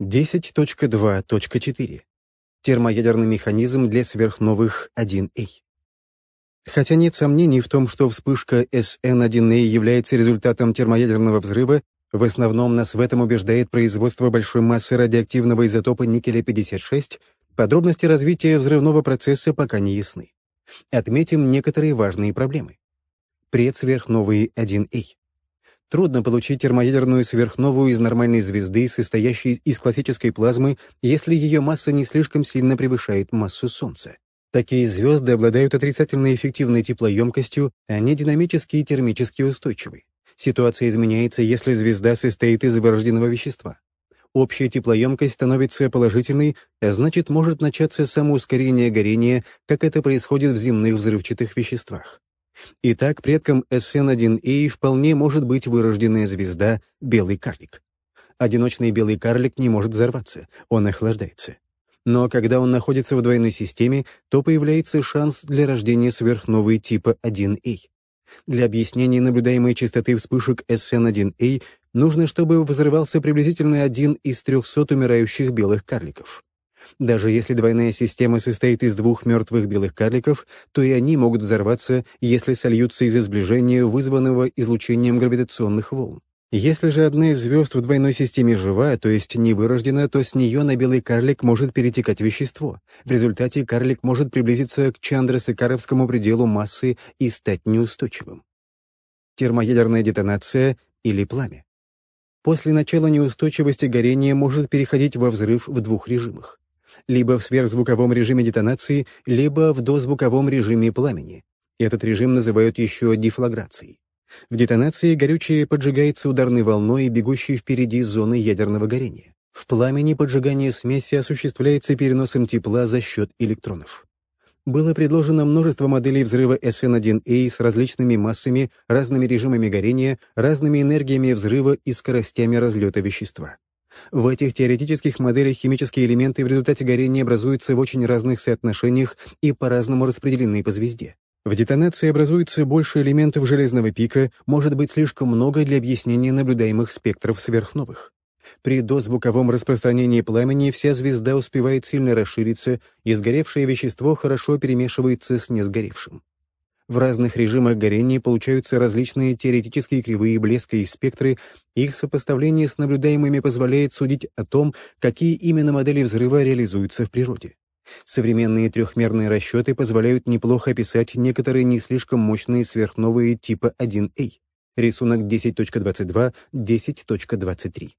10.2.4. Термоядерный механизм для сверхновых 1А. Хотя нет сомнений в том, что вспышка SN1A является результатом термоядерного взрыва, в основном нас в этом убеждает производство большой массы радиоактивного изотопа никеля-56, подробности развития взрывного процесса пока не ясны. Отметим некоторые важные проблемы. Предсверхновые 1А. Трудно получить термоядерную сверхновую из нормальной звезды, состоящей из классической плазмы, если ее масса не слишком сильно превышает массу Солнца. Такие звезды обладают отрицательно эффективной теплоемкостью, они динамически и термически устойчивы. Ситуация изменяется, если звезда состоит из вырожденного вещества. Общая теплоемкость становится положительной, а значит, может начаться самоускорение горения, как это происходит в земных взрывчатых веществах. Итак, предком SN1A вполне может быть вырожденная звезда «белый карлик». Одиночный белый карлик не может взорваться, он охлаждается. Но когда он находится в двойной системе, то появляется шанс для рождения сверхновой типа 1A. Для объяснения наблюдаемой частоты вспышек SN1A нужно, чтобы взрывался приблизительно один из 300 умирающих белых карликов. Даже если двойная система состоит из двух мертвых белых карликов, то и они могут взорваться, если сольются из-за сближения, вызванного излучением гравитационных волн. Если же одна из звезд в двойной системе жива, то есть не вырождена, то с нее на белый карлик может перетекать вещество. В результате карлик может приблизиться к Чандрасекаровскому пределу массы и стать неустойчивым. Термоядерная детонация или пламя. После начала неустойчивости горение может переходить во взрыв в двух режимах либо в сверхзвуковом режиме детонации, либо в дозвуковом режиме пламени. Этот режим называют еще дефлаграцией. В детонации горючее поджигается ударной волной, бегущей впереди зоны ядерного горения. В пламени поджигание смеси осуществляется переносом тепла за счет электронов. Было предложено множество моделей взрыва SN1A с различными массами, разными режимами горения, разными энергиями взрыва и скоростями разлета вещества. В этих теоретических моделях химические элементы в результате горения образуются в очень разных соотношениях и по-разному распределены по звезде. В детонации образуется больше элементов железного пика, может быть слишком много для объяснения наблюдаемых спектров сверхновых. При дозвуковом распространении пламени вся звезда успевает сильно расшириться, и сгоревшее вещество хорошо перемешивается с несгоревшим. В разных режимах горения получаются различные теоретические кривые блеска и спектры, их сопоставление с наблюдаемыми позволяет судить о том, какие именно модели взрыва реализуются в природе. Современные трехмерные расчеты позволяют неплохо описать некоторые не слишком мощные сверхновые типа 1А. Рисунок 10.22, 10.23.